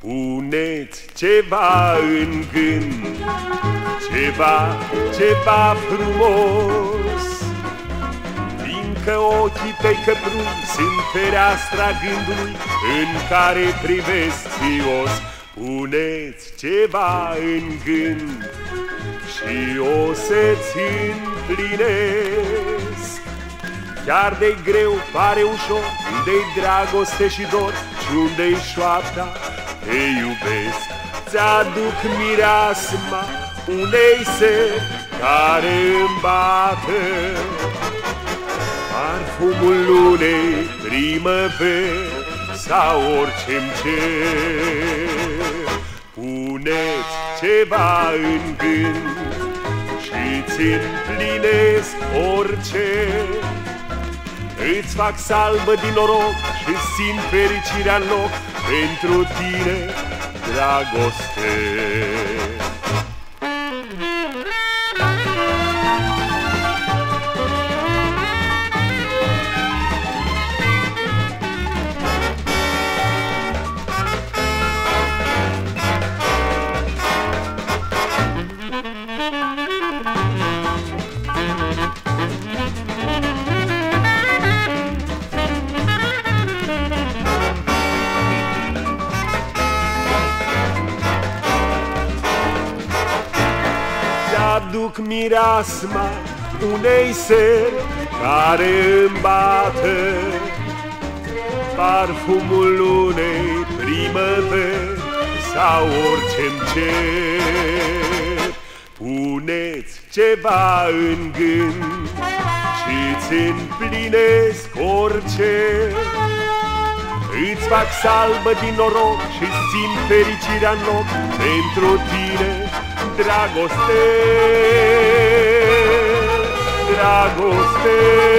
Puneți ceva în gând, ceva, ceva frumos. Fiindcă ochii tăi căpruni sunt fereastra gândului În care privesc țios Puneți ceva în gând și o să-ți împlinesc. Chiar de greu pare ușor, unde-i dragoste și dor Și unde-i șoapta te iubesc. Ți-aduc mireasma unei se care îmi bate Parfumul lunei primăveri sau orice-mi cer Puneți ceva în gând și-ți împlinesc orice Îți fac salbă din noroc și simt fericirea în loc pentru tine, dragoste. Aduc mireasma unei seri care îmi bate Parfumul unei primăveri sau orice-mi cer. Puneți ceva în gând și-ți împlinesc orice. Îți fac salbă din noroc și simt fericirea în loc pentru dragoste, dragoste.